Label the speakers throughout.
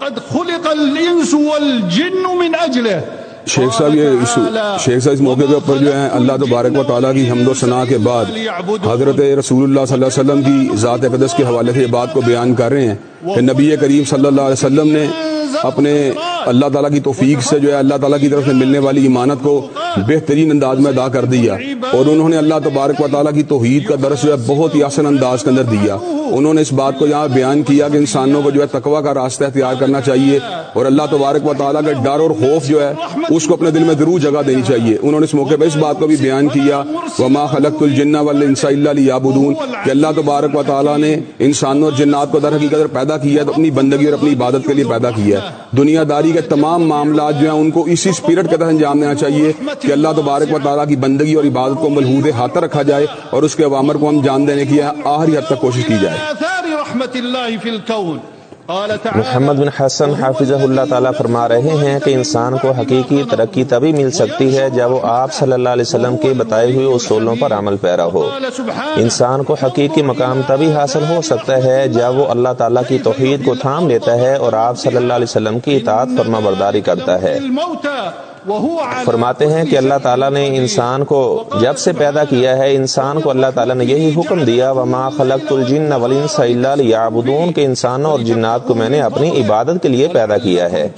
Speaker 1: وقد خلق الانس والجن من اجله
Speaker 2: شیخ صاحب یہ شیخ صاحب اس موقع کے اوپر جو ہے اللہ تبارک و تعالیٰ کی حمد و ثناء کے بعد حضرت رسول اللہ صلی اللہ علیہ وسلم کی ذات اقدس کے حوالے سے یہ بات کو بیان کر رہے ہیں کہ نبی کریم صلی اللہ علیہ وسلم نے اپنے اللہ تعالیٰ کی توفیق سے جو ہے اللہ تعالیٰ کی طرف سے ملنے والی ایمانت کو بہترین انداز میں ادا کر دیا۔ اور انہوں نے اللہ تبارک و تعالیٰ کی توحید کا درس جو ہے بہت ہی آسن انداز کے اندر دیا۔ انہوں نے اس بات کو یہاں بیان کیا کہ انسانوں کو جو ہے تقوی کا راستہ اختیار کرنا چاہیے اور اللہ تبارک و تعالیٰ کا ڈر اور خوف جو ہے اس کو اپنے دل میں ضرور جگہ دینی چاہیے۔ انہوں نے اس موقع پہ اس بات کو بھی بیان کیا، وما خلقت الجن والانس الا ليعبدون۔ کہ اللہ تبارک و تعالیٰ نے انسانوں اور جنات کو در حقیقت پیدا کیا ہے تو اپنی بندگی اور اپنی عبادت کے لیے پیدا کیا ہے۔ دنیا داری کے تمام معاملات جو ہیں ان کو اسی اسپرٹ کے تحت انجام دینا چاہیے کہ اللہ تبارک و تعالیٰ کی بندگی اور عبادت کو ملحوظ ہاتھ رکھا جائے اور اس کے عوامر کو ہم جان دینے کی آخری حد تک کوشش کی جائے۔
Speaker 3: محمد بن حسن حافظ اللہ تعالیٰ فرما رہے ہیں کہ انسان کو حقیقی ترقی تبھی مل سکتی ہے جب وہ آپ صلی اللہ علیہ وسلم کے بتائے ہوئے اصولوں پر عمل پیرا ہو۔ انسان کو حقیقی مقام تبھی حاصل ہو سکتا ہے جب وہ اللہ تعالیٰ کی توحید کو تھام لیتا ہے اور آپ صلی اللہ علیہ وسلم کی اطاعت فرما برداری کرتا ہے۔ فرماتے ہیں کہ اللہ تعالیٰ نے انسان کو جب سے پیدا کیا ہے، انسان کو اللہ تعالیٰ نے یہی حکم دیا، وما خلقت الجن والانس الا ليعبدون، کہ انسانوں اور جنات کو میں نے اپنی عبادت کے لیے پیدا کیا ہے۔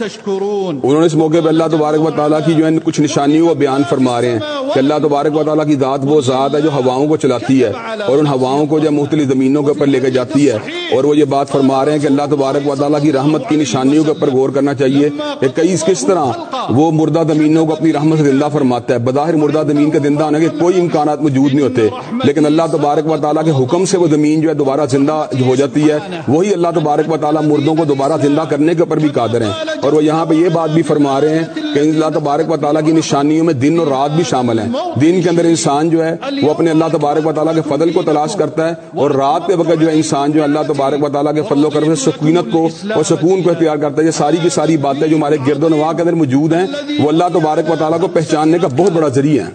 Speaker 2: انہوں نے اس موقع پہ اللہ تبارک و تعالیٰ کی جو ہے کچھ نشانیوں کو بیان فرما رہے ہیں کہ اللہ تبارک و تعالیٰ کی ذات وہ ذات ہے جو ہواؤں کو چلاتی ہے اور ان ہواؤں کو جو مختلف زمینوں کے اوپر لے کے جاتی ہے۔ اور وہ یہ بات فرما رہے ہیں کہ اللہ تبارک و تعالیٰ کی رحمت کی نشانیوں کے اوپر غور کرنا چاہیے کہ کئی کس طرح وہ مردہ زمینوں کو اپنی رحمت سے زندہ فرماتا ہے۔ بظاہر مردہ زمین کے زندہ ہونے کے کوئی امکانات موجود نہیں ہوتے، لیکن اللہ تبارک و تعالیٰ کے حکم سے وہ زمین جو ہے دوبارہ زندہ جو ہو جاتی ہے۔ وہی اللہ تبارک و تعالیٰ مردوں کو دوبارہ زندہ کرنے کے اوپر بھی قادر ہیں۔ اور وہ یہاں پہ یہ بات بھی فرما رہے ہیں کہ اللہ تبارک و تعالیٰ کی نشانیوں میں دن اور رات بھی شامل ہیں۔ دن کے اندر انسان جو ہے وہ اپنے اللہ تبارک و تعالیٰ کے فضل کو تلاش کرتا ہے اور رات کے وقت جو ہے انسان جو ہے اللہ تبارک و تعالیٰ کے فضل و کرم سے سکونت کو اور سکون کو اختیار کرتا ہے۔ یہ ساری کی ساری باتیں جو ہمارے گرد و نواح کے اندر موجود ہیں، وہ اللہ تبارک و تعالیٰ کو پہچاننے کا بہت بڑا ذریعہ ہے۔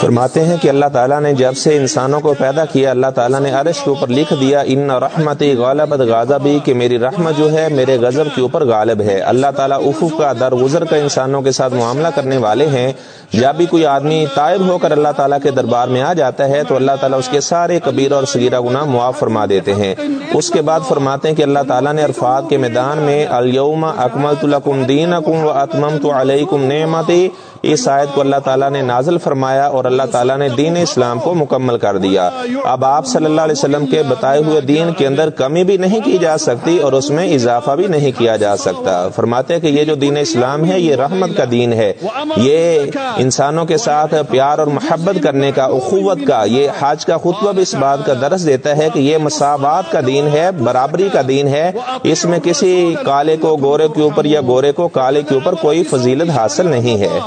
Speaker 3: فرماتے ہیں کہ اللہ تعالیٰ نے جب سے انسانوں کو پیدا کیا، اللہ تعالیٰ نے عرش کے اوپر لکھ دیا، ان رحمتی غالبت غازبی کہ میری رحمت جو ہے میرے غضب کے اوپر غالب ہے۔ اللہ تعالیٰ افق کا درگزر کا انسانوں کے ساتھ معاملہ کرنے والے ہیں۔ جب بھی کوئی آدمی طائب ہو کر اللہ تعالیٰ کے دربار میں آ جاتا ہے، تو اللہ تعالیٰ اس کے سارے کبیر اور صغیرہ گناہ معاف فرما دیتے ہیں۔ اس کے بعد فرماتے ہیں کہ اللہ تعالیٰ نے عرفات کے میدان میں، الیوم اکملت لکم دینکم و اتممت علیکم نعمتی اس آیت کو اللہ تعالیٰ نے نازل فرمایا اور اللہ تعالیٰ نے دین اسلام کو مکمل کر دیا۔ اب آپ صلی اللہ علیہ وسلم کے بتائے ہوئے دین کے اندر کمی بھی نہیں کی جا سکتی اور اس میں اضافہ بھی نہیں کیا جا سکتا۔ فرماتے ہیں کہ یہ جو دین اسلام ہے، یہ رحمت کا دین ہے۔ یہ انسانوں کے ساتھ پیار اور محبت کرنے کا، اخوت کا، یہ حج کا خطبہ بھی اس بات کا درس دیتا ہے کہ یہ مساوات کا دین ہے، برابری کا دین ہے۔ اس میں کسی کالے کو، گورے کے اوپر یا گورے کو کالے کے اوپر کوئی فضیلت حاصل نہیں ہے۔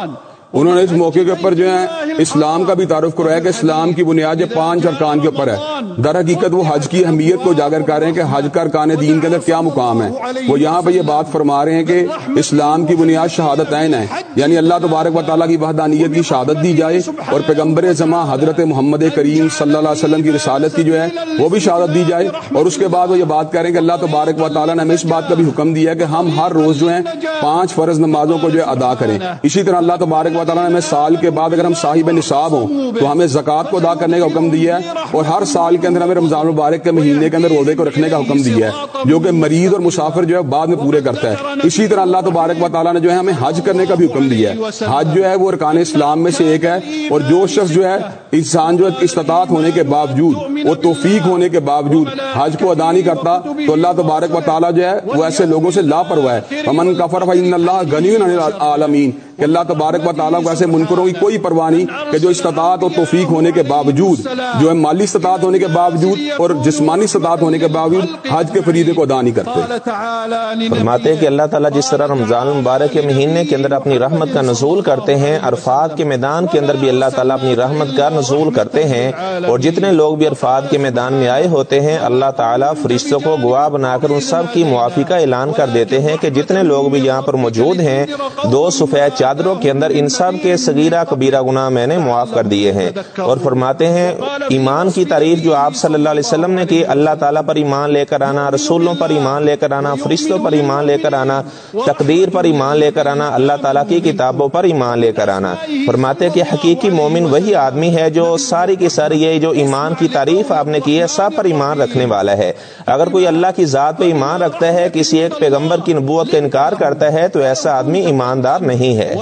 Speaker 2: انہوں نے اس موقع کے اوپر جو ہے اسلام کا بھی تعارف کروایا کہ اسلام کی بنیاد جو پانچ ارکان کے اوپر ہے۔ در حقیقت وہ حج کی اہمیت کو اجاگر کر رہے ہیں کہ حج کا ارکان دین کے اندر کیا مقام ہے۔ وہ یہاں پہ یہ بات فرما رہے ہیں کہ اسلام کی بنیاد شہادت عین ہے۔ یعنی اللہ تبارک و تعالیٰ کی وحدانیت کی شہادت دی جائے اور پیغمبر زماں حضرت محمد کریم صلی اللہ علیہ وسلم کی رسالت کی جو ہے وہ بھی شہادت دی جائے۔ اور اس کے بعد وہ یہ بات کر رہے ہیں کہ اللہ تبارک و تعالیٰ نے ہمیں اس بات کا بھی حکم دیا ہے کہ ہم ہر روز جو ہے پانچ فرض نمازوں کو جو ہے ادا کریں۔ اسی طرح اللہ تبارک و تعالیٰ نے ہمیں سال کے بعد اگر ہم صاحب نصاب ہوں تو ہمیں زکوٰۃ کو ادا کرنے کا حکم دیا ہے اور ہر سال کے اندر ہمیں رمضان المبارک کے مہینے کے اندر روزے کو رکھنے کا حکم دیا ہے جو کہ مریض اور مسافر جو ہے بعد میں پورے کرتا ہے۔ اسی طرح اللہ تبارک و تعالیٰ نے جو ہے ہمیں حج کرنے کا بھی حکم دیا ہے۔ حج جو ہے وہ ارکان اسلام میں سے ایک ہے اور جو شخص جو ہے انسان جو استطاعت ہونے کے باوجود، وہ توفیق ہونے کے باوجود حج کو ادا نہیں کرتا تو اللہ تبارک و تعالیٰ جو ہے وہ ایسے لوگوں سے لاپرواہ ہے۔ امن کفر فإن اللہ غنی عالمین کہ اللہ تبارک و تعالیٰ کو ایسے منکروں کی کوئی پرواہ نہیں کہ جو استطاعت اور توفیق ہونے کے باوجود، جو ہے مالی استطاعت ہونے کے باوجود اور جسمانی استطاعت ہونے کے باوجود حج کے فریدے کو ادا نہیں کرتے۔
Speaker 3: فرماتے ہیں کہ اللہ تعالیٰ جس طرح رمضان المبارک کے مہینے کے اندر اپنی رحمت کا نزول کرتے ہیں، عرفات کے میدان کے اندر بھی اللہ تعالیٰ اپنی رحمت کا نزول کرتے ہیں اور جتنے لوگ بھی عرفات کے میدان میں آئے ہوتے ہیں، اللہ تعالیٰ فرشتوں کو گواہ بنا کر ان سب کی معافی کا اعلان کر دیتے ہیں کہ جتنے لوگ بھی یہاں پر موجود ہیں، دو سفید چادروں کے اندر ان سب کے صغیرہ کبیرہ گناہ میں نے معاف کر دیے ہیں اور فرماتے ہیں، ایمان کی تعریف جو آپ صلی اللہ علیہ وسلم نے کی، اللہ تعالیٰ پر ایمان لے کر آنا، رسولوں پر ایمان لے کر آنا، فرشتوں پر ایمان لے کر آنا، تقدیر پر ایمان لے کر آنا، اللہ تعالیٰ کی کتابوں پر ایمان لے کر آنا۔ فرماتے ہیں کہ حقیقی مومن وہی آدمی ہے جو ساری کی ساری یہ جو ایمان کی تعریف آپ نے کی ہے، سب پر ایمان رکھنے والا ہے۔ اگر کوئی اللہ کی ذات پہ ایمان رکھتا ہے، کسی ایک پیغمبر کی نبوت کا انکار کرتا ہے، تو ایسا آدمی ایماندار نہیں ہے۔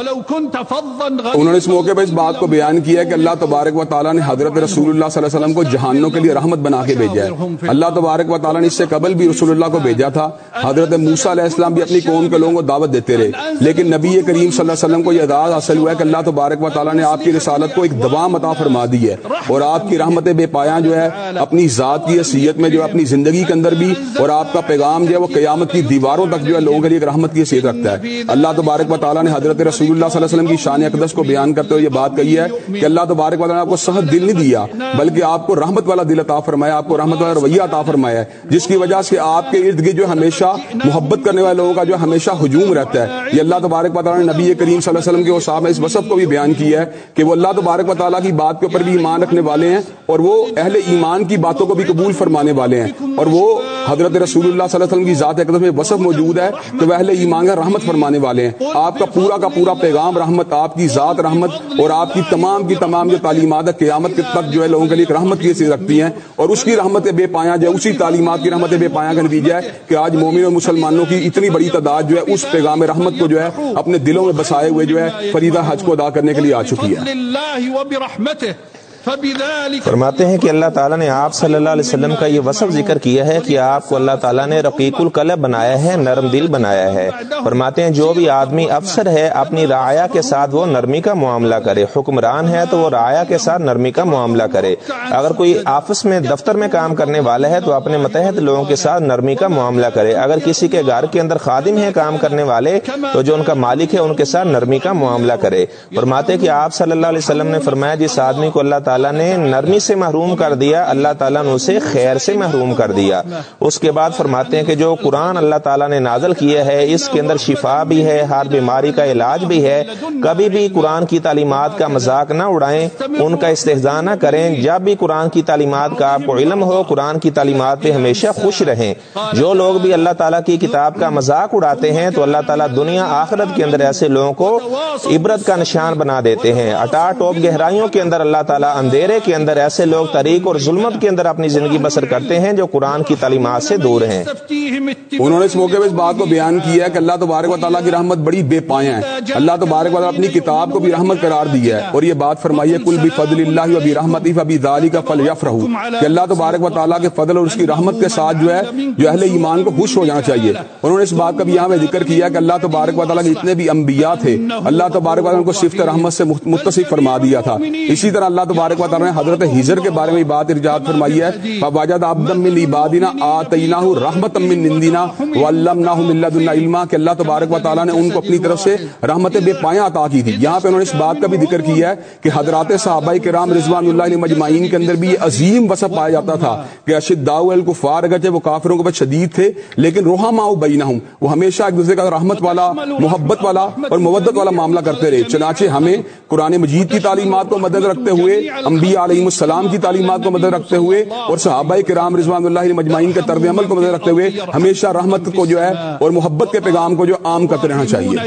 Speaker 2: انہوں نے اس موقع پہ اس بات کو بیان کیا کہ اللہ تبارک و تعالیٰ نے حضرت رسول اللہ صلی اللہ علیہ وسلم کو جہانوں کے لیے رحمت بنا کے بھیجا ہے۔ اللہ تبارک و تعالیٰ نے اس سے قبل بھی رسول اللہ کو بھیجا تھا۔ حضرت موسیٰ علیہ السلام بھی اپنی قوم کے لوگوں کو دعوت دیتے رہے۔ لیکن نبی کریم صلی اللہ علیہ وسلم کو یہ اعداد حاصل ہوا ہے کہ اللہ تبارک و تعالیٰ نے آپ کی رسالت کو ایک دوام عطا فرما دی ہے اور آپ کی رحمت بے پایا جو ہے، اپنی ذات کی حیثیت میں جو ہے، اپنی زندگی کے اندر بھی اور آپ کا پیغام جو ہے، وہ قیامت کی دیواروں تک جو ہے، لوگوں کے لیے ایک رحمت کی حیثیت رکھتا ہے۔ اللہ تبارک و تعالیٰ نے حضرت رسول رسول اللہ صلی اللہ علیہ وسلم کی شان اقدس کو بیان کرتے ہوئے یہ بات کہی ہے کہ اللہ تبارک و نے آپ کو سخت دل نہیں دیا، بلکہ آپ کو رحمت والا دل عطا فرمایا، آپ کو رحمت والا رویہ عطا فرمایا ہے، جس کی وجہ سے آپ کے ارد گرد جو ہمیشہ محبت کرنے والے لوگوں کا جو ہمیشہ ہجوم رہتا ہے، یہ اللہ تبارک و تعالیٰ نے نبی کریم صلی اللہ علیہ وسلم کے صاحب میں اس وصف کو بھی بیان کیا ہے کہ وہ اللہ تبارک و تعالیٰ کی بات کے اوپر بھی ایمان رکھنے والے ہیں اور وہ اہل ایمان کی باتوں کو بھی قبول فرمانے والے ہیں۔ اور وہ حضرت رسول اللہ صلی اللہ علیہ وسلم کی ذات اقدس میں وصف موجود ہے کہ وہ اہل ایمان کا رحمت فرمانے والے ہیں۔ آپ کا پورا کا پورا پیغام رحمت، آپ کی ذات رحمت اور آپ کی تمام کی تمام جو تعلیمات قیامت کے تک جو ہے لوگوں کے لیے ایک رحمت کی حیثیت رکھتی ہیں اور اس کی رحمت بے پایا جو ہے، اسی تعلیمات کی رحمت بے پایا کا نتیجہ ہے کہ آج مومن اور مسلمانوں کی اتنی بڑی تعداد جو ہے، اس پیغام رحمت کو جو ہے اپنے دلوں میں بسائے ہوئے جو ہے فریدہ حج کو ادا کرنے کے لیے آ چکی ہے۔
Speaker 3: فرماتے ہیں کہ اللہ تعالیٰ نے آپ صلی اللہ علیہ وسلم کا یہ وصف ذکر کیا ہے کہ آپ کو اللہ تعالیٰ نے رقیق القلب بنایا ہے، نرم دل بنایا ہے۔ فرماتے ہیں جو بھی آدمی افسر ہے، اپنی رعایا کے ساتھ وہ نرمی کا معاملہ کرے۔ حکمران ہے تو وہ رعایا کے ساتھ نرمی کا معاملہ کرے۔ اگر کوئی آفس میں دفتر میں کام کرنے والا ہے تو اپنے متحد لوگوں کے ساتھ نرمی کا معاملہ کرے۔ اگر کسی کے گھر کے اندر خادم ہے کام کرنے والے تو جو ان کا مالک ہے ان کے ساتھ نرمی کا معاملہ کرے۔ فرماتے کہ آپ صلی اللہ علیہ وسلم نے فرمایا، جس آدمی کو اللہ تعالیٰ نے نرمی سے محروم کر دیا، اللہ تعالیٰ نے اسے خیر سے محروم کر دیا۔ اس کے بعد فرماتے ہیں کہ جو قرآن اللہ تعالیٰ نے نازل کیا ہے اس کے اندر شفا بھی ہے، ہر بیماری کا علاج بھی ہے۔ کبھی بھی قرآن کی تعلیمات کا مذاق نہ اڑائیں، ان کا استحضاء نہ کریں۔ جب بھی قرآن کی تعلیمات کا آپ کو علم ہو، قرآن کی تعلیمات پہ ہمیشہ خوش رہیں۔ جو لوگ بھی اللہ تعالیٰ کی کتاب کا مذاق اڑاتے ہیں، تو اللہ تعالیٰ دنیا آخرت کے اندر ایسے لوگوں کو عبرت کا نشان بنا دیتے ہیں۔ اٹا ٹوپ گہرائیوں کے اندر اللہ تعالیٰ اندھیرے کے اندر ایسے لوگ طریق اور ظلمت کے اندر اپنی زندگی بسر کرتے ہیں جو قرآن کی تعلیمات سے دور ہیں۔
Speaker 2: انہوں نے اس موقع پہ اس بات کو بیان کیا ہے کہ اللہ تبارک و تعالیٰ کی رحمت بڑی بے پایا ہے۔ اللہ تبارک و تعالیٰ اپنی کتاب کو بھی رحمت قرار دیا ہے اور یہ بات فرمائی ہے کل بھی فضل اللہ وبی رحمت ابھی دالی کا فل یف کہ اللہ تبارک و تعالیٰ کے فضل اور اس کی رحمت کے ساتھ جو ہے، جو اہل ایمان کو خوش ہو جانا چاہیے۔ انہوں نے اس بات کا بھی یہاں میں ذکر کیا کہ اللہ تبارک و تعالیٰ کے جتنے بھی انبیاء تھے۔ اللہ تبارک و تعالیٰ ان کو صفت رحمت سے متصف فرما دیا تھا۔ اسی طرح اللہ تبارک و تعالیٰ نے حضرت ہجر کے بارے میں بات ارجاد فرمائی ہے۔ فواجد عبدم من عبادنا آتیناہ رحمت من نندنا وعلمناہ من لدنا علما۔ کہ اللہ تبارک و تعالیٰ نے ان کو اپنی طرف سے رحمت بے پایا عطا کی تھی۔ یہاں پہ انہوں نے اس بات کا بھی ذکر کیا ہے کہ حضرات صحابہ کرام رضوان اللہ علیہ مجمعین کے اندر بھی یہ عظیم وصف پایا جاتا تھا کہ اشداء الکفار اگرچہ وہ کافروں کے بعد شدید تھے، لیکن رحماء بینہم۔ وہ ہمیشہ ایک دوسرے کا رحمت والا، محبت والا اور مودت والا معاملہ کرتے رہے۔ چنانچہ ہمیں قرآن مجید کی تعلیمات کو مدد رکھتے ہوئے انبیاء علیہ السلام کی تعلیمات کو مدد رکھتے ہوئے اور صحابہ کرام رضوان اللہ علیہ مجمعین کے طرز عمل کو مدد رکھتے ہوئے ہمیشہ رحمت کو جو ہے اور محبت کے پیغام کو جو عام کرتے رہنا چاہیے۔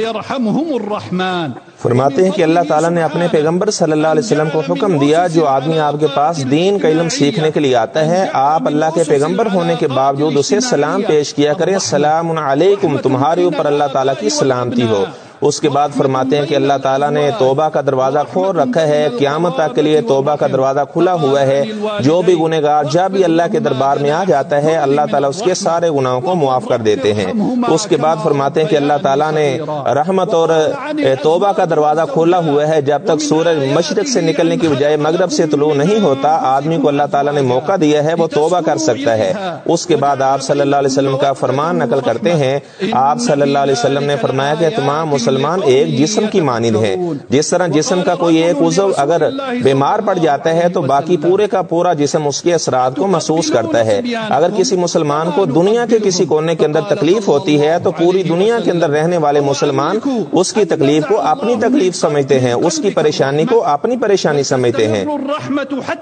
Speaker 3: فرماتے ہیں کہ اللہ تعالیٰ نے اپنے پیغمبر صلی اللہ علیہ وسلم کو حکم دیا جو آدمی آپ کے پاس دین کا علم سیکھنے کے لیے آتا ہے آپ اللہ کے پیغمبر ہونے کے باوجود اسے سلام پیش کیا کریں السلام علیکم تمہارے اوپر اللہ تعالیٰ کی سلامتی ہو۔ اس کے بعد فرماتے ہیں کہ اللہ تعالیٰ نے توبہ کا دروازہ کھول رکھا ہے۔ قیامت تک کے لیے توبہ کا دروازہ کھلا ہوا ہے۔ جو بھی گنہ گار جب بھی اللہ کے دربار میں آ جاتا ہے، اللہ تعالیٰ اس کے سارے گناہوں کو معاف کر دیتے ہیں۔ اس کے بعد فرماتے ہیں کہ اللہ تعالیٰ نے رحمت اور توبہ کا دروازہ کھولا ہوا ہے۔ جب تک سورج مشرق سے نکلنے کی بجائے مغرب سے طلوع نہیں ہوتا، آدمی کو اللہ تعالیٰ نے موقع دیا ہے، وہ توبہ کر سکتا ہے۔ اس کے بعد آپ صلی اللہ علیہ وسلم کا فرمان نقل کرتے ہیں۔ آپ صلی اللہ علیہ وسلم نے فرمایا کہ تمام مسلمان ایک جسم کی مانند ہیں جس طرح جسم کا کوئی ایک عضو اگر بیمار پڑ جاتا ہے تو باقی پورے کا پورا جسم اس کے اثرات کو محسوس کرتا ہے۔ اگر کسی مسلمان کو دنیا کے کسی کونے کے اندر تکلیف ہوتی ہے تو پوری دنیا کے اندر رہنے والے مسلمان اس کی تکلیف کو اپنی تکلیف سمجھتے ہیں۔ اس کی پریشانی کو اپنی پریشانی سمجھتے ہیں۔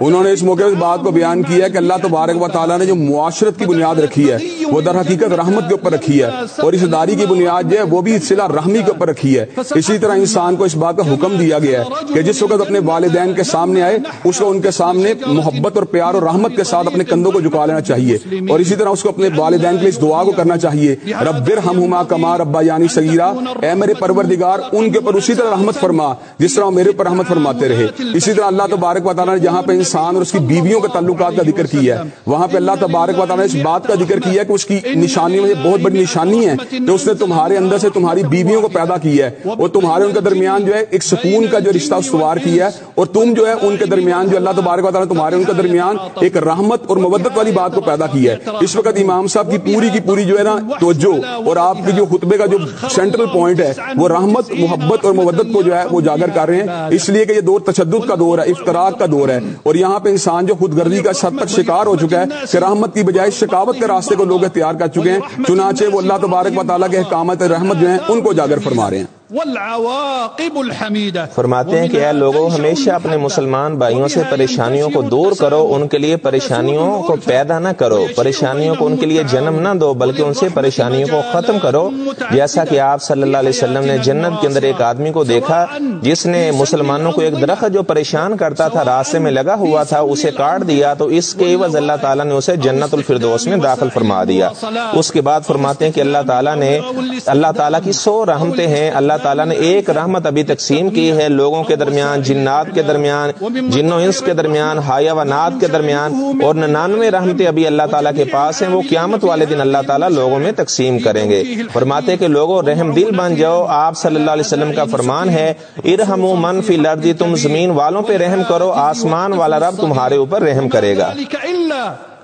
Speaker 2: انہوں نے اس موقع اس بات کو بیان کیا کہ اللہ تبارک و تعالیٰ نے جو معاشرت کی بنیاد رکھی ہے، وہ در حقیقت رحمت کے اوپر رکھی ہے۔ اور اس داری کی بنیاد جو ہے وہ بھی صلہ رحمی کے اوپر رکھی ہے۔ اسی طرح انسان کو اس بات کا حکم دیا گیا ہے کہ جس وقت اپنے والدین کے سامنے آئے، اس کو ان کے سامنے محبت اور پیار اور رحمت کے ساتھ اپنے کندھوں کو جھکا لینا چاہیے۔ اور اسی طرح اس کو اپنے والدین کے لیے اس دعا کو کرنا چاہیے۔ ربر ہم ہما کما ربا یعنی سگیرہ اے میرے پروردگار، ان کے اوپر اسی طرح رحمت فرما، جس طرح میرے اوپر رحمت فرماتے رہے۔ اسی طرح اللہ تبارک و تعالیٰ نے جہاں پہ انسان اور اس کی بیویوں کے تعلقات کا ذکر کیا ہے۔ وہاں پہ اللہ تبارک و تعالیٰ نے اس بات کا ذکر کیا ہے کہ اس کی نشانی میں بہت بڑی نشانی ہے کہ اس نے تمہارے اندر سے تمہاری بیویوں کو پیدا کیا۔ ہے اور تمہارے ان کے درمیان جو ہے ایک سکون کا جو رشتہ استوار کیا ہے اور تم جو ہے ان کے درمیان جو اللہ تبارک و تعالیٰ تمہارے ان کے درمیان ایک رحمت اور مودت والی بات کو پیدا کیا ہے۔ اس وقت امام صاحب کی پوری کی پوری جو ہے نا توجہ اور آپ کی جو خطبے کا جو سینٹرل پوائنٹ ہے وہ رحمت، محبت اور مودت کو جو ہے وہ جاگر کر رہے ہیں۔ اس لیے کہ یہ دور تشدد کا دور ہے افطراک کا دور ہے۔ اور یہاں پہ انسان جو خود گردی کا حد تک شکار ہو چکا ہے کہ رحمت کی بجائے شکاوت کے راستے کو لوگ اختیار کر چکے ہیں، چنانچہ وہ اللہ تبارک و تعالیٰ کے احکامات رحمت جو ہیں ان کو جاگر فرما رہے ہیں۔
Speaker 1: والعواقب الحمیدہ
Speaker 3: فرماتے ہیں کہ اے لوگوں ہمیشہ اپنے مسلمان بھائیوں سے پریشانیوں کو دور کرو ان کے لیے پریشانیوں کو پیدا نہ کرو پریشانیوں کو ان کے لیے جنم نہ دو بلکہ ان سے پریشانیوں کو ختم کرو۔ جیسا کہ آپ صلی اللہ علیہ وسلم نے جنت کے اندر ایک آدمی کو دیکھا جس نے مسلمانوں کو ایک درخت جو پریشان کرتا تھا راستے میں لگا ہوا تھا اسے کاٹ دیا تو اس کے عوض اللہ تعالیٰ نے اسے جنت الفردوس میں داخل فرما دیا۔ اس کے بعد فرماتے ہیں کہ اللہ تعالیٰ نے اللہ تعالیٰ کی سو رحمتیں ہیں اللہ تعالیٰ نے ایک رحمت ابھی تقسیم کی ہے لوگوں کے درمیان جنات کے درمیان جن و انس کے درمیان حیا و نات کے درمیان اور ننانوے رحمتیں ابھی اللہ تعالیٰ کے پاس ہیں وہ قیامت والے دن اللہ تعالیٰ لوگوں میں تقسیم کریں گے۔ فرماتے کہ لوگوں رحم دل بن جاؤ آپ صلی اللہ علیہ وسلم کا فرمان ہے ارحم من فی تم زمین والوں پہ رحم کرو آسمان والا رب تمہارے اوپر رحم کرے گا۔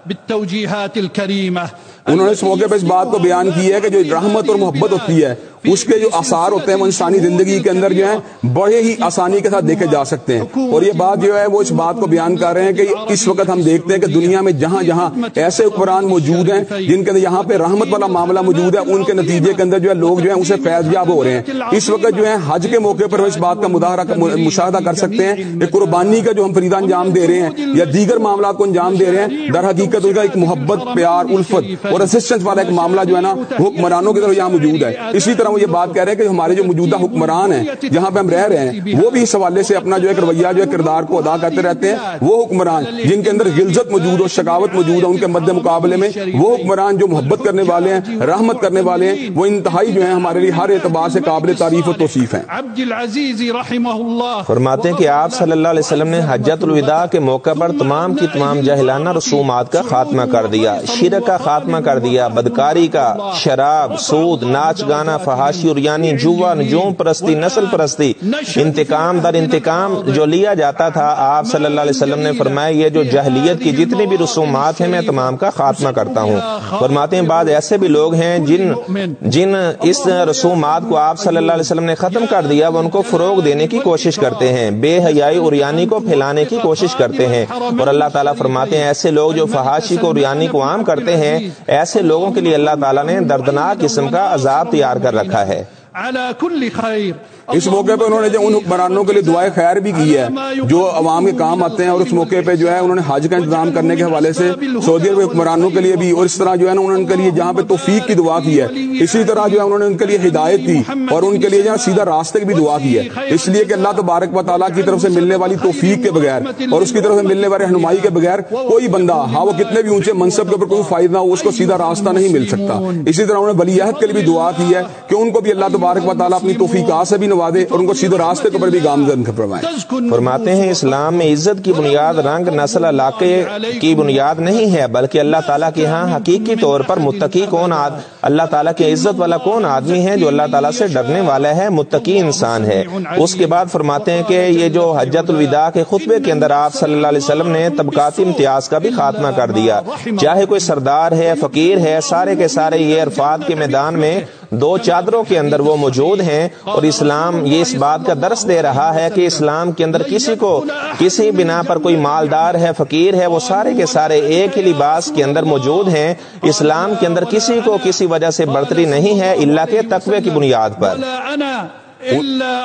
Speaker 1: بالتوجیحات
Speaker 2: انہوں نے اس موقع پہ اس بات کو بیان کی ہے کہ جو رحمت اور محبت ہوتی ہے اس کے جو آثار ہوتے ہیں وہ انسانی زندگی کے اندر جو ہیں بڑے ہی آسانی کے ساتھ دیکھے جا سکتے ہیں۔ اور یہ بات جو ہے وہ اس بات کو بیان کر رہے ہیں کہ اس وقت ہم دیکھتے ہیں کہ دنیا میں جہاں جہاں ایسے حکمران موجود ہیں جن کے اندر یہاں پہ رحمت والا معاملہ موجود ہے، ان کے نتیجے کے اندر جو ہے لوگ جو ہیں اسے فیض یاب ہو رہے ہیں۔ اس وقت جو ہے حج کے موقع پر اس بات کا مظاہرہ مشاہدہ کر سکتے ہیں کہ قربانی کا جو ہم فریدہ انجام دے رہے ہیں یا دیگر معاملات کو انجام دے رہے ہیں، در حقیقت ان کا ایک محبت، پیار، الفت اور اسسٹنس والا ایک معاملہ جو ہے نا، حکمرانوں کی طرف یہاں موجود ہے۔ اسی طرح وہ یہ بات کہہ رہے ہیں کہ ہمارے جو موجودہ حکمران ہیں جہاں پہ ہم رہ رہے ہیں وہ بھی اس حوالے سے اپنا جو ایک رویہ جو ہے کردار کو ادا کرتے رہتے ہیں۔ وہ حکمران جن کے اندر غلزت موجود ہو شکاوت موجود ہے ان کے مد مقابلے میں وہ حکمران جو محبت کرنے والے ہیں رحمت کرنے والے ہیں وہ انتہائی جو ہیں ہمارے لیے ہر اعتبار سے قابل تعریف و توصیف ہیں۔
Speaker 3: فرماتے ہیں کہ آپ صلی اللہ علیہ وسلم نے حجت الوداع کے موقع پر تمام کی تمام جہلانہ رسومات کا خاتمہ کر دیا شرک کا خاتمہ کر دیا بدکاری کا شراب سود ناچ گانا فحاشی اور یعنی جوا، نجوم پرستی، نسل پرستی، انتقام در انتقام جو لیا جاتا تھا، آپ صلی اللہ علیہ وسلم نے فرمایا، یہ جو جہلیت کی جتنی بھی رسومات ہیں، میں تمام کا خاتمہ کرتا ہوں۔ فرماتے ہیں بعد ایسے بھی لوگ ہیں جن جن اس رسومات کو آپ صلی اللہ علیہ وسلم نے ختم کر دیا، وہ ان کو فروغ دینے کی کوشش کرتے ہیں۔ بے حیائی اور یعنی کو پھیلانے کی کوشش کرتے ہیں۔ اور اللہ تعالیٰ فرماتے ہیں، ایسے لوگ جو فحاشی کو اور یعنی کو عام کرتے ہیں، ایسے لوگوں کے لیے اللہ تعالیٰ نے دردناک قسم کا عذاب تیار کر رکھا رکھا ہے۔
Speaker 1: على كل خير۔
Speaker 2: اس موقع پہ انہوں نے جو ان حکمرانوں کے لیے دعائیں خیر بھی کی ہے، جو عوام کے کام آتے ہیں اور اس موقع پہ جو ہے انہوں نے حج کا انتظام کرنے کے حوالے سے سعودی عرب حکمرانوں کے لیے بھی اور اس طرح جو ہے نا انہوں نے ان کے لیے جہاں پہ توفیق کی دعا کی ہے، اسی طرح جو ہے انہوں نے ان کے لیے ہدایت کی اور ان کے لیے جہاں سیدھا راستے کی بھی دعا کی ہے۔ اس لیے کہ اللہ تبارک و تعالیٰ کی طرف سے ملنے والی توفیق کے بغیر اور اس کی طرف سے ملنے والے رہنمائی کے بغیر کوئی بندہ ہاں وہ کتنے بھی اونچے منصب کے اوپر کوئی فائدہ ہو، اس کو سیدھا راستہ نہیں مل سکتا۔ اسی طرح انہوں نے ولی عہد کے لیے بھی دعا کی ہے کہ ان کو بھی اللہ تبارک و تعالیٰ اپنی توفیقات سے بھی نوازے اور ان کو سیدھے راستے کے اوپر بھی گامزن فرمائے۔
Speaker 3: فرماتے ہیں اسلام میں عزت کی بنیاد رنگ، نسل، علاقے کی بنیاد نہیں ہے، بلکہ اللہ تعالیٰ کے ہاں حقیقی طور پر متقی کون آد، اللہ تعالیٰ کی عزت والا کون آدمی ہے جو اللہ تعالیٰ سے ڈرنے والا ہے، متقی انسان ہے۔ اس کے بعد فرماتے ہیں کہ یہ جو حجت الوداع کے خطبے کے اندر آپ صلی اللہ علیہ وسلم نے طبقاتی امتیاز کا بھی خاتمہ کر دیا۔ چاہے کوئی سردار ہے، فقیر ہے، سارے کے سارے یہ عرفات کے میدان میں دو چادروں کے اندر وہ موجود ہیں اور اسلام یہ اس بات کا درس دے رہا ہے کہ اسلام کے اندر کسی کو کسی بنا پر کوئی مالدار ہے، فقیر ہے، وہ سارے کے سارے ایک ہی لباس کے اندر موجود ہیں۔ اسلام کے اندر کسی کو کسی وجہ سے برتری نہیں ہے، اللہ کے تقوی کی بنیاد پر۔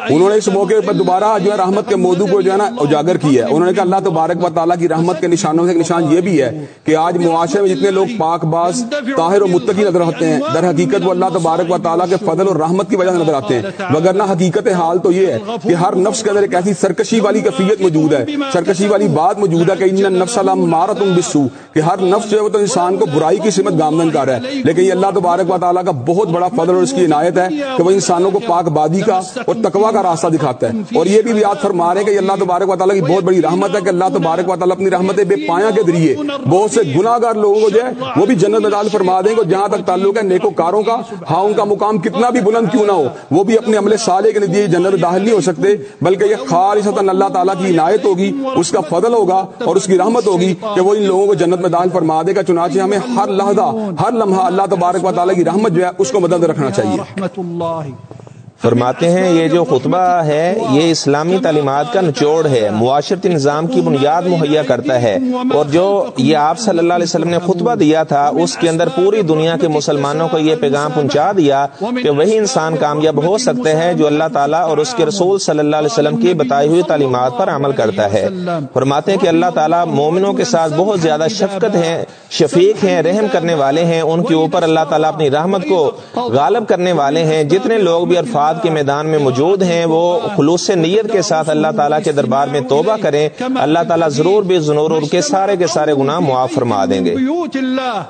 Speaker 2: انہوں نے اس موقع پر دوبارہ جو ہے رحمت کے موضوع کو جو ہے نا اجاگر کیا ہے انہوں نے کہا اللہ تبارک و تعالیٰ کی رحمت کے نشانوں سے ایک نشان یہ بھی ہے کہ آج معاشرے میں جتنے لوگ پاک باز طاہر و متقی نظر آتے ہیں در حقیقت وہ اللہ تبارک و تعالیٰ کے فضل اور رحمت کی وجہ سے نظر آتے ہیں۔ وگرنہ حقیقت حال تو یہ ہے کہ ہر نفس کے اندر ایک ایسی سرکشی والی کفیت موجود ہے سرکشی والی بات موجود ہے کہ ان نفس مارت بسو کہ ہر نفس جو ہے وہ تو انسان کو برائی کی سمت گامزن کر رہا ہے۔ لیکن یہ اللہ تبارک و تعالیٰ کا بہت بڑا فضل اور اس کی عنایت ہے کہ وہ انسانوں کو پاک بادی کا اور تقوا کا راستہ دکھاتا ہے۔ اور یہ بھی یاد فرما رہے ہیں کہ اللہ تبارک و تعالیٰ کی بہت بڑی رحمت ہے کہ اللہ تبارک و تعالیٰ اپنی رحمت بے پایا کے ذریعے بہت سے گناہ گار لوگوں کو جو ہے وہ بھی جنت میں دال فرما دیں گے جہاں تک تعلق ہے نیکو کاروں کا ہاں ان کا مقام کتنا بھی بلند کیوں نہ ہو، وہ بھی اپنے عمل سالے کے نتیجے جنت میں داخل نہیں ہو سکتے، بلکہ یہ خالص اللہ تعالیٰ کی عنایت ہوگی، اس کا فضل ہوگا اور اس کی رحمت ہوگی کہ وہ ان لوگوں کو جنت میں داخل فرما دے گا۔ چنانچہ ہمیں ہر لحظہ، ہر لمحہ اللہ تبارک و تعالیٰ کی رحمت جو ہے اس کو مدد رکھنا چاہیے۔
Speaker 3: فرماتے ہیں، یہ جو خطبہ ہے، یہ اسلامی تعلیمات کا نچوڑ ہے، معاشرتی نظام کی بنیاد مہیا کرتا ہے اور جو یہ آپ صلی اللہ علیہ وسلم نے خطبہ دیا تھا، اس کے اندر پوری دنیا کے مسلمانوں کو یہ پیغام پہنچا دیا کہ وہی انسان کامیاب ہو سکتے ہیں جو اللہ تعالیٰ اور اس کے رسول صلی اللہ علیہ وسلم کی بتائی ہوئی تعلیمات پر عمل کرتا ہے۔ فرماتے ہیں کہ اللہ تعالیٰ مومنوں کے ساتھ بہت زیادہ شفقت ہے شفیق ہیں، رحم کرنے والے ہیں، ان کے اوپر اللہ تعالیٰ اپنی رحمت کو غالب کرنے والے ہیں، جتنے لوگ بھی عرفات کے میدان میں موجود ہیں، وہ خلوص نیت کے ساتھ اللہ تعالیٰ کے دربار میں توبہ کریں۔ اللہ تعالیٰ ضرور بھی ضرور ان کے سارے کے سارے گناہ معاف فرما دیں گے۔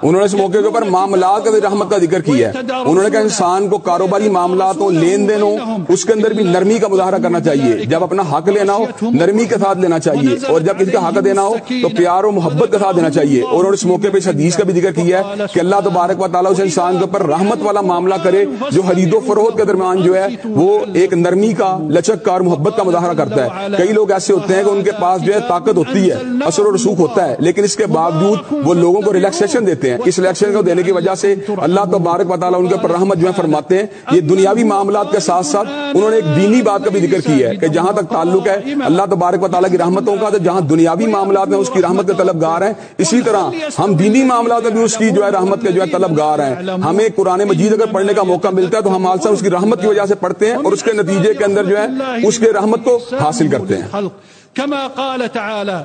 Speaker 2: انہوں نے اس موقع کے اوپر معاملات کا رحمت کا ذکر کیا ہے۔ انہوں نے کہا انسان کو کاروباری معاملات ہو لین دین ہو اس کے اندر بھی نرمی کا مظاہرہ کرنا چاہیے۔ جب اپنا حق لینا ہو، نرمی کے ساتھ لینا چاہیے۔ اور جب کسی کا حق دینا ہو، تو پیار و محبت کے ساتھ دینا چاہیے۔ اور انہوں نے اس موقع پہ اس حدیث کا بھی ذکر کیا ہے کہ اللہ تبارک و تعالیٰ اس انسان کے اوپر رحمت والا معاملہ کرے جو حدید و فروخت کے درمیان جو ہے وہ ایک نرمی کا لچک کا اور محبت کا مظاہرہ کرتا ہے۔ کئی لوگ ایسے ہوتے ہیں کہ ان کے پاس جو ہے طاقت ہوتی ہے، اثر و رسوخ ہوتا ہے، لیکن اس کے باوجود وہ لوگوں کو ریلیکسیشن دیتے ہیں۔ اس ریلیکسیشن کو دینے کی وجہ سے اللہ تبارک و تعالیٰ ان کے اوپر رحمت جو ہے فرماتے ہیں۔ یہ دنیاوی معاملات کے ساتھ ساتھ انہوں نے ایک دینی بات کا بھی ذکر کیا ہے کہ جہاں تک تعلق ہے، اللہ تبارک و تعالیٰ کی رحمتوں کا، تو جہاں دنیاوی معاملات میں اس کی رحمت کے طلب گار ہیں۔ اسی طرح ہم دینی معاملات میں بھی اس کی جو ہے رحمت کے جو ہے طلب گار ہیں۔ ہمیں قرآن مجید اگر پڑھنے کا موقع ملتا ہے تو ہم حادثہ اس کی رحمت کی وجہ سے پڑھتے ہیں اور اس کے نتیجے کے اندر جو ہے اس کے رحمت کو حاصل کرتے ہیں۔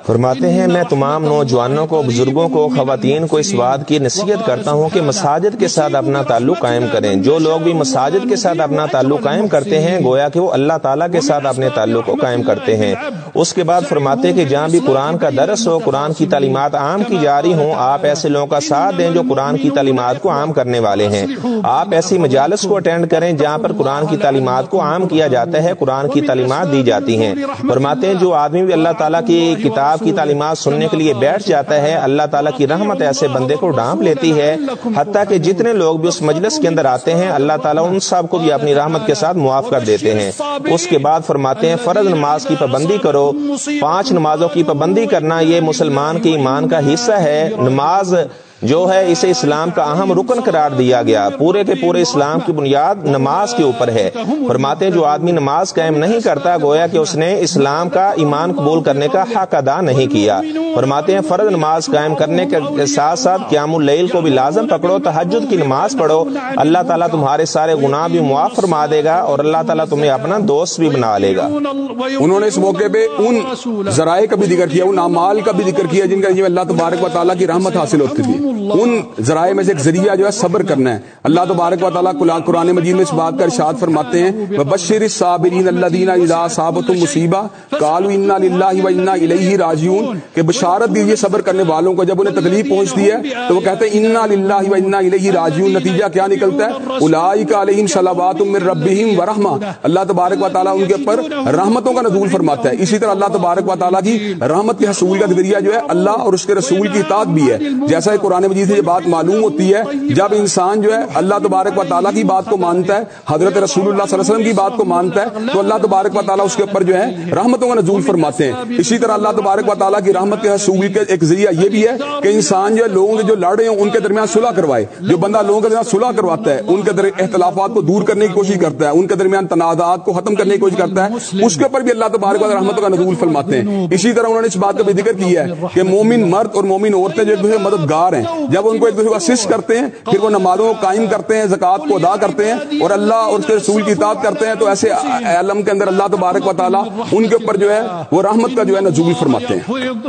Speaker 3: فرماتے ہیں میں تمام نوجوانوں کو بزرگوں کو خواتین کو اس بات کی نصیحت کرتا ہوں کہ مساجد کے ساتھ اپنا تعلق قائم کریں۔ جو لوگ بھی مساجد کے ساتھ اپنا تعلق قائم کرتے ہیں گویا کہ وہ اللہ تعالیٰ کے ساتھ اپنے تعلق کو قائم کرتے ہیں۔ اس کے بعد فرماتے کہ جہاں بھی قرآن کا درس ہو قرآن کی تعلیمات عام کی جاری ہوں آپ ایسے لوگوں کا ساتھ دیں جو قرآن کی تعلیمات کو عام کرنے والے ہیں۔ آپ ایسی مجالس کو اٹینڈ کریں جہاں پر قرآن کی تعلیمات کو عام کیا جاتا ہے قرآن کی تعلیمات دی جاتی ہیں۔ فرماتے ہیں جو آدمی بھی اللہ تعالیٰ کی کتاب کی تعلیمات سننے کے لیے بیٹھ جاتا ہے۔ اللہ تعالیٰ کی رحمت ایسے بندے کو ڈانپ لیتی ہے۔ حتیٰ کہ جتنے لوگ بھی اس مجلس کے اندر آتے ہیں، اللہ تعالیٰ ان سب کو بھی اپنی رحمت کے ساتھ معاف کر دیتے ہیں۔ اس کے بعد فرماتے ہیں، فرض نماز کی پابندی کرو۔ پانچ نمازوں کی پابندی کرنا یہ مسلمان کے ایمان کا حصہ ہے۔ نماز جو ہے اسے اسلام کا اہم رکن قرار دیا گیا۔ پورے کے پورے اسلام کی بنیاد نماز کے اوپر ہے۔ فرماتے جو آدمی نماز قائم نہیں کرتا، گویا کہ اس نے اسلام کا ایمان قبول کرنے کا حق ادا نہیں کیا۔ فرماتے ہیں فرض نماز قائم کرنے کے ساتھ ساتھ قیام اللیل کو بھی لازم پکڑو تحجد کی نماز پڑھو۔ اللہ تعالیٰ تمہارے سارے گناہ بھی معاف فرما دے گا اور اللہ تعالیٰ تمہیں اپنا دوست بھی بنا لے گا۔
Speaker 2: انہوں نے اس موقع پہ ان ذرائع کا بھی ذکر کیا، ان اعمال کا بھی ذکر کیا، جن کا یہ اللہ تبارک و تعالیٰ کی رحمت حاصل ہوتی تھی۔ ان ذرائع میں سے ایک ذریعہ جو ہے صبر کرنا ہے۔ اللہ تبارک و تعالیٰ قرآن مجید میں اس بات کا ارشاد فرماتے ہیں بشیر صابرین اللہ دینا اذا صابت مصیبہ کالو انا للہ و انا الیہ راجعون۔ کہ بشارت دیجیے صبر کرنے والوں کو، جب انہیں تکلیف پہنچتی ہے تو وہ کہتے ہیں انا للہ و انا الیہ راجعون۔ نتیجہ کیا نکلتا ہے؟ اولئک علیہم صلوات من ربہم ورحمہ اللہ تبارک و تعالیٰ ان کے اوپر رحمتوں کا نزول فرماتا ہے۔ اسی طرح اللہ تبارک و تعالیٰ کی رحمت کے حصول کا ذریعہ جو ہے، اللہ اور اس کے رسول کی اطاعت بھی ہے۔ جیسا کہ قرآن قرآن مجید سے یہ بات معلوم ہوتی ہے، جب انسان جو ہے اللہ تبارک و تعالیٰ کی بات کو مانتا ہے، حضرت رسول اللہ صلی اللہ علیہ وسلم کی بات کو مانتا ہے، تو اللہ تبارک و تعالیٰ اس کے اوپر جو ہے رحمتوں کا نزول فرماتے ہیں۔ اسی طرح اللہ تبارک و تعالیٰ کی رحمت کے حصول کے ایک ذریعہ یہ بھی ہے کہ انسان جو ہے لوگوں کے جو لڑ رہے ہیں، ان کے درمیان صلح کروائے۔ جو بندہ لوگوں کے درمیان صلح کرواتا ہے، ان کے اختلافات کو دور کرنے کی کوشش کرتا ہے، ان کے درمیان تنازعات کو ختم کرنے کی کوشش کرتا ہے، اس کے اوپر بھی اللہ تبارک و تعالیٰ رحمتوں کا نزول فرماتے ہیں۔ اسی طرح انہوں نے اس بات کا بھی ذکر کیا ہے کہ مومن مرد اور مومن عورتیں جو ایک دوسرے مددگار ہیں۔ جب ان کو ایک دوسرے کو اسسٹ کرتے ہیں پھر وہ نمازوں کو قائم کرتے ہیں زکوٰۃ کو ادا کرتے ہیں اور اللہ اور اس کے رسول کی اطاعت کرتے ہیں تو ایسے عالم کے اندر اللہ تبارک و تعالیٰ ان کے اوپر جو ہے وہ رحمت کا جو ہے نزول فرماتے ہیں۔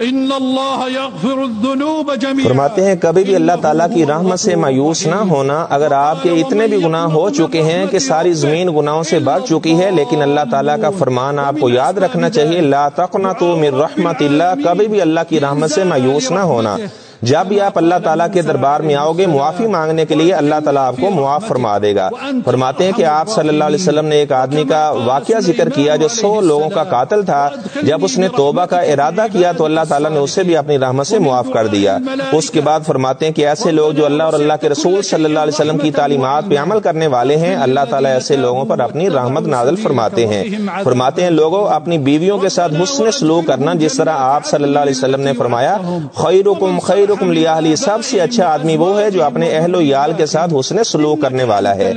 Speaker 1: ان اللہ یغفر الذنوب جميعا
Speaker 3: فرماتے ہیں کبھی بھی اللہ تعالیٰ کی رحمت سے مایوس نہ ہونا اگر آپ کے اتنے بھی گناہ ہو چکے ہیں کہ ساری زمین گناہوں سے بھر چکی ہے لیکن اللہ تعالیٰ کا فرمان آپ کو یاد رکھنا چاہیے لا تقنطوا من رحمت اللہ کبھی بھی اللہ کی رحمت سے مایوس نہ ہونا۔ جب بھی آپ اللہ تعالیٰ کے دربار میں آؤ گے، معافی مانگنے کے لیے اللہ تعالیٰ آپ کو معاف فرما دے گا۔ فرماتے ہیں کہ آپ صلی اللہ علیہ وسلم نے ایک آدمی کا واقعہ ذکر کیا جو سو لوگوں کا قاتل تھا۔ جب اس نے توبہ کا ارادہ کیا تو اللہ تعالیٰ نے اسے بھی اپنی رحمت سے معاف کر دیا۔ اس کے بعد فرماتے ہیں کہ ایسے لوگ جو اللہ اور اللہ کے رسول صلی اللہ علیہ وسلم کی تعلیمات پہ عمل کرنے والے ہیں، اللہ تعالیٰ ایسے لوگوں پر اپنی رحمت نازل فرماتے ہیں۔ فرماتے ہیں لوگوں، اپنی بیویوں کے ساتھ حسن سلوک کرنا، جس طرح آپ صلی اللہ علیہ وسلم نے فرمایا، خیرکم خیرکم لیا سب سے اچھا آدمی وہ ہے جو اپنے اہل و یال کے ساتھ حسن سلوک کرنے والا ہے۔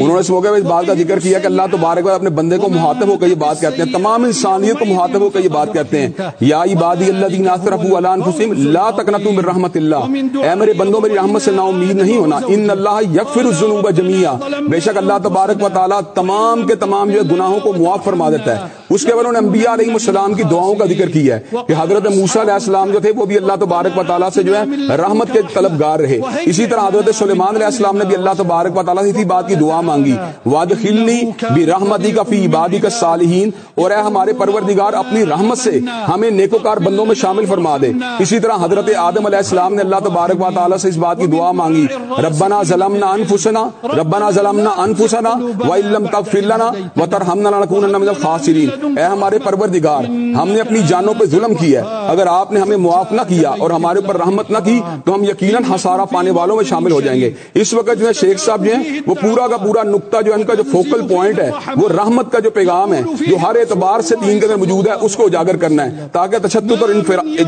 Speaker 2: انہوں نے اس موقع میں اس بات کا ذکر کیا کہ اللہ تبارک اپنے بندے کو مخاطب ہو کر یہ بات کہتے ہیں۔ تمام انسانیت کو مخاطب ہو کر یہ بات کہتے ہیں۔ یا عبادی اللہ دین اسرفوا علی انفسہم لا تقنطوا من رحمت اللہ۔ اے میرے بندوں، میری رحمت سے نا امید نہیں ہونا۔ ان اللہ یغفر الذنوب جميعا بے شک اللہ تبارک و تعالیٰ تمام کے تمام جو گناہوں کو معاف فرما دیتا ہے۔ اس کے بعد انہوں نے انبیاء علیہ السلام کی دعاؤں کا ذکر کیا ہے کہ حضرت موسیٰ علیہ السلام جو تھے وہ بھی اللہ تبارک و تعالیٰ سے جو ہے رحمت کے طلبگار رہے۔ اسی طرح حضرت سلیمان علیہ السلام نے بھی اللہ تبارک و تعالیٰ سے اسی بات کی دعا مانگی۔ وادخلنی برحمتی کا فی عبادی کا صالحین اور اے ہمارے پروردگار، اپنی رحمت سے ہمیں نیکوکار بندوں میں شامل فرما دے۔ اسی طرح حضرت آدم علیہ السلام نے اللہ تبارک و تعالیٰ سے اس بات کی دعا مانگی۔ ربنا ظلمنا انفسنا ربنا ظلمنا انفسنا وان لم تغفر لنا وترحمنا لنكونن من الخاسرین اے ہمارے پروردگار، ہم نے اپنی جانوں پہ ظلم کیا ہے۔ اگر آپ نے ہمیں معاف نہ کیا اور ہمارے اوپر رحمت نہ کی، تو ہم یقیناً ہسارا پانے والوں میں شامل ہو جائیں گے۔ اس وقت جو ہے شیخ صاحب جو ہیں، وہ پورا کا پورا نقطہ جو ہے، ان کا جو فوکل پوائنٹ ہے، وہ رحمت کا جو پیغام ہے، جو ہر اعتبار سے دین کے اندر موجود ہے، اس کو اجاگر کرنا ہے۔ تاکہ تشدد اور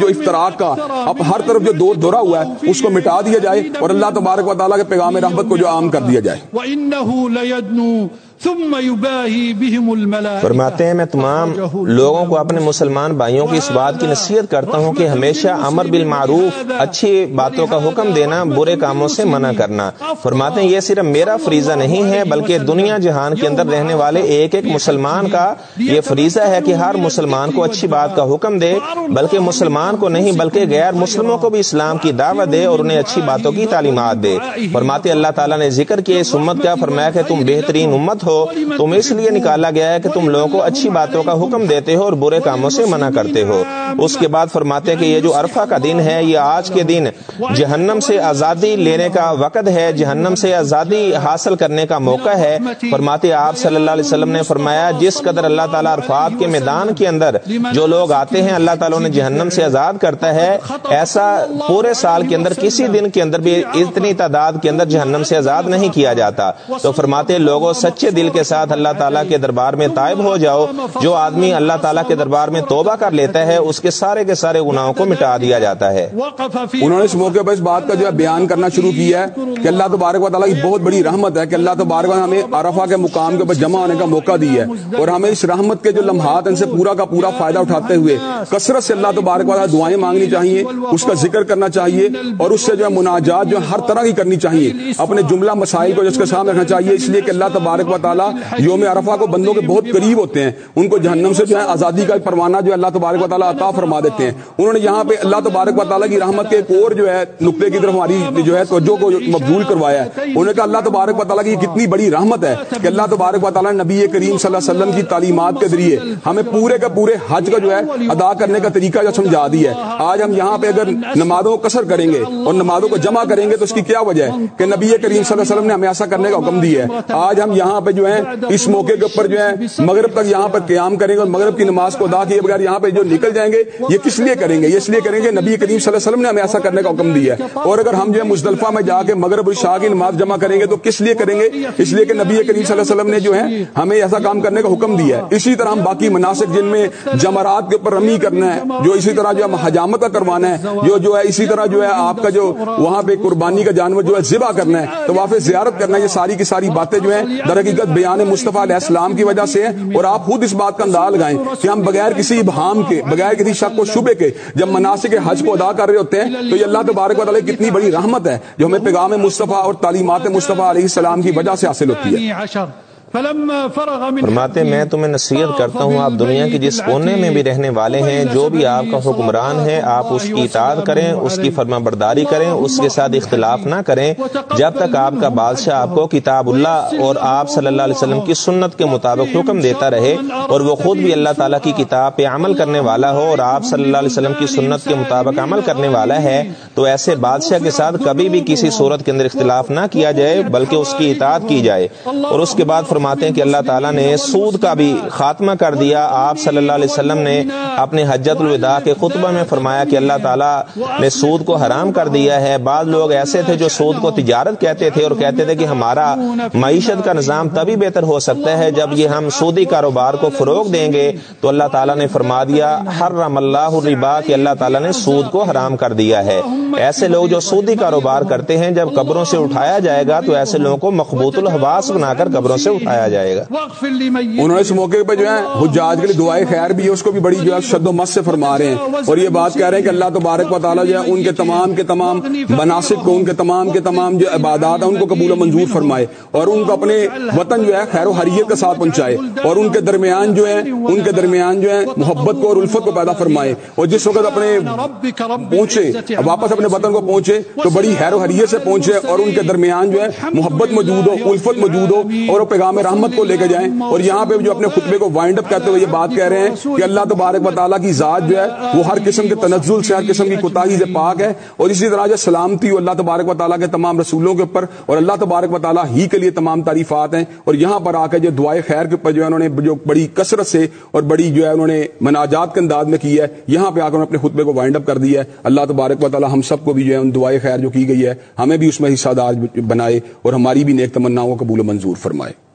Speaker 2: جو افطراک کا، اب ہر طرف جو دور دورہ ہوا ہے، اس کو مٹا دیا جائے اور اللہ تبارک و تعالیٰ کے پیغام رحمت کو جو عام کر دیا جائے۔
Speaker 3: فرماتے ہیں میں تمام لوگوں کو اپنے مسلمان بھائیوں کی اس بات کی نصیحت کرتا ہوں کہ ہمیشہ امر بالمعروف اچھی باتوں کا حکم دینا برے کاموں سے منع کرنا۔ فرماتے ہیں یہ صرف میرا فریضہ نہیں ہے بلکہ دنیا جہان کے اندر رہنے والے ایک ایک مسلمان کا یہ فریضہ ہے کہ ہر مسلمان کو اچھی بات کا حکم دے بلکہ مسلمان کو نہیں بلکہ غیر مسلموں کو بھی اسلام کی دعوت دے اور انہیں اچھی باتوں کی تعلیمات دے۔ فرماتے اللہ تعالیٰ نے ذکر کیا اس امت کا فرمایا کہ تم بہترین امت ہو، تم اس لیے نکالا گیا ہے کہ تم لوگوں کو اچھی باتوں کا حکم دیتے ہو اور برے کاموں سے منع کرتے ہو۔ اس کے بعد فرماتے کہ یہ جو عرفہ کا دن ہے، یہ آج کے دن جہنم سے آزادی لینے کا وقت ہے، جہنم سے آزادی حاصل کرنے کا موقع ہے۔ فرماتے آپ صلی اللہ علیہ وسلم نے فرمایا، جس قدر اللہ تعالیٰ عرفات کے میدان کے اندر جو لوگ آتے ہیں، اللہ تعالیٰ نے جہنم سے آزاد کرتا ہے۔ ایسا پورے سال کے اندر، کسی دن کے اندر بھی اتنی تعداد کے اندر جہنم سے آزاد نہیں کیا جاتا۔ تو فرماتے لوگوں، سچے دل کے ساتھ اللہ تعالیٰ کے دربار میں طائب ہو جاؤ۔ جو آدمی اللہ تعالیٰ کے دربار میں توبہ کر لیتا ہے، اس کے سارے کے سارے گناہوں کو مٹا دیا جاتا ہے۔
Speaker 2: انہوں نے اس موقع پر اس بات کا جو ہے بیان کرنا شروع کیا ہے کہ اللہ تبارک و تعالیٰ کی بہت بڑی رحمت ہے کہ اللہ تبارک و نے ہمیں عرفہ کے مقام کے اوپر جمع ہونے کا موقع دیا ہے اور ہمیں اس رحمت کے جو لمحات ان سے پورا کا پورا فائدہ اٹھاتے ہوئے کثرت سے اللہ تبارک و تعالیٰ دعائیں مانگنی چاہیے، اس کا ذکر کرنا چاہیے اور اس سے جو ہے مناجات جو ہے ہر طرح کی کرنی چاہیے۔ اپنے جملہ مسائل کو جس کے سامنے رکھنا چاہیے، اس لیے کہ اللہ تبارک و تعالیٰ یوم عرفہ کو بندوں کے بہت قریب ہوتے ہیں۔ ان کو جہنم سے جو ہے آزادی کا پروانہ جو اللہ تبارک و تعالیٰ عطا فرما دیتے ہیں۔ انہوں نے یہاں پہ اللہ تبارک و تعالیٰ کی رحمت کے ایک اور جو ہے نقطے کی طرف ہماری جو ہے توجہ کو مقبول کروایا ہے۔ انہوں نے کہا اللہ تبارک و تعالیٰ کی کتنی بڑی رحمت ہے کہ اللہ تبارک و تعالیٰ نبی کریم صلی اللہ علیہ وسلم کی تعلیمات کے ذریعے ہمیں پورے کا پورے حج کا جو ہے ادا کرنے کا طریقہ جو سمجھا دیا ہے۔ آج ہم یہاں پہ اگر نمازوں کو کثر کریں گے اور نمازوں کو جمع کریں گے تو اس کی کیا وجہ ہے کہ نبی کریم صلی اللہ علیہ وسلم نے ہمیں ایسا کرنے کا حکم دیا ہے۔ آج ہم یہاں پہ جو ہیں اس موقع کے اوپر جو ہے مغرب تک یہاں پر قیام کریں گے اور مغرب کی نماز کو ادا کیے بغیر یہاں پہ جو نکل جائیں گے یہ کس لیے کریں گے؟ یہ اس لیے کریں گے نبی کریم صلی اللہ علیہ وسلم نے ہمیں ایسا کرنے کا حکم دیا ہے۔ اور اگر ہم جو ہے مزدلفہ میں جا کے مغرب شاہ کی نماز جمع کریں گے تو کس لیے کریں گے؟ اس لیے کہ نبی کریم صلی اللہ علیہ وسلم نے جو ہے ہمیں ایسا کام کرنے کا حکم دیا ہے۔ اسی طرح ہم باقی مناسب جن میں جمرات کے اوپر رمی کرنا ہے جو اسی طرح جو ہے حجامت کا کروانا ہے جو جو ہے اسی طرح جو ہے آپ کا جو وہاں پہ قربانی کا جانور جو ہے ذبح کرنا ہے تو وہاں پہ زیارت کرنا ہے یہ ساری کی ساری باتیں جو ہیں در حقیقت بیان مصطفیٰ علیہ السلام کی وجہ سے ہے اور آپ خود اس بات کا انداز لگائیں کہ ہم بغیر کسی ابہام کے، بغیر کسی شک و شبے کے جب مناسب حج کو ادا کر رہے ہوتے ہیں تو یہ اللہ تبارک و تعالیٰ کتنی بڑی رحمت ہے جو ہمیں پیغام مصطفیٰ اور تعلیمات مصطفیٰ علیہ السلام کی وجہ سے حاصل ہوتی ہے۔
Speaker 3: فرماتے میں تمہیں نصیحت کرتا ہوں آپ دنیا کے جس کونے میں بھی رہنے والے ہیں جو بھی آپ کا حکمران ہے آپ اس کی اطاعت کریں اس کی فرما برداری کریں اس کے ساتھ اختلاف نہ کریں۔ جب تک آپ کا بادشاہ آپ کو کتاب اللہ اور آپ صلی اللہ علیہ وسلم کی سنت کے مطابق حکم دیتا رہے اور وہ خود بھی اللہ تعالیٰ کی کتاب پہ عمل کرنے والا ہو اور آپ صلی اللہ علیہ وسلم کی سنت کے مطابق عمل کرنے والا ہے تو ایسے بادشاہ کے ساتھ کبھی بھی کسی صورت کے اندر اختلاف نہ کیا جائے بلکہ اس کی اطاعت کی جائے۔ اور اس کے بعد فرماتے ہیں کہ اللہ تعالیٰ نے سود کا بھی خاتمہ کر دیا۔ آپ صلی اللہ علیہ وسلم نے اپنے حجت الوداع کے خطبہ میں فرمایا کہ اللہ تعالیٰ نے سود کو حرام کر دیا ہے۔ بعض لوگ ایسے تھے جو سود کو تجارت کہتے تھے اور کہتے تھے کہ ہمارا معیشت کا نظام تبھی بہتر ہو سکتا ہے جب یہ ہم سودی کاروبار کو فروغ دیں گے۔ تو اللہ تعالیٰ نے فرما دیا ہر رم اللہ الربا، کہ اللہ تعالیٰ نے سود کو حرام کر دیا ہے۔ ایسے لوگ جو سودی کاروبار کرتے ہیں، جب قبروں سے اٹھایا جائے گا، تو ایسے لوگوں کو مقبوط الحواس بنا کر قبروں سے اٹھایا جائے گا۔
Speaker 2: انہوں نے اس موقع پہ جو ہے حجاج کے لیے دعائیں خیر بھی ہے، اس کو بھی بڑی جو ہے شد و مت سے فرما رہے ہیں اور یہ بات کہہ رہے ہیں کہ اللہ تبارک و تعالیٰ جو ہے، ان کے تمام کے تمام مناسب کو، ان کے تمام کے تمام جو عبادات ہیں، ان کو قبول و منظور فرمائے اور ان کو اپنے وطن جو ہے، خیر و حریت کے ساتھ پہنچائے اور ان کے درمیان جو ہے ان کے درمیان جو ہے محبت کو اور الفت کو پیدا فرمائے اور جس وقت اپنے پہنچے، واپس اپنے وطن کو پہنچے تو بڑی خیر و حریت سے پہنچے اور ان کے درمیان جو ہے، محبت موجود ہو، الفت موجود ہو اور وہ پیغام رحمت کو لے کے جائیں اور یہاں پہ جو اپنے خطبے کو وائنڈ اپ کرتے ہوئے یہ بات کہہ رہے ہیں کہ اللہ تبارک و تعالیٰ کی ذات جو ہے، وہ ہر قسم کے تنزل سے، ہر قسم کی کوتاہی سے پاک ہے۔ اور اسی طرح جو سلامتی اللہ تبارک و تعالیٰ کے تمام رسولوں کے اوپر اور اللہ تبارک و تعالیٰ ہی کے لیے تمام تعریفات ہیں۔ اور یہاں پر آ کے جو دعائیں خیر کے اوپر جو ہے، انہوں نے جو بڑی کثرت سے اور بڑی جو ہے، انہوں نے مناجات کے انداز میں کی ہے، یہاں پہ آ کر اپنے خطبے کو وائنڈ اپ کر دیا ہے۔ اللہ تبارک و تعالیٰ ہم سب کو بھی جو ہے، ان دعائیں خیر جو کی گئی ہے، ہمیں بھی اس میں حصہ دار بنائے اور ہماری بھی نیک تمناؤں کو قبول و منظور فرمائے۔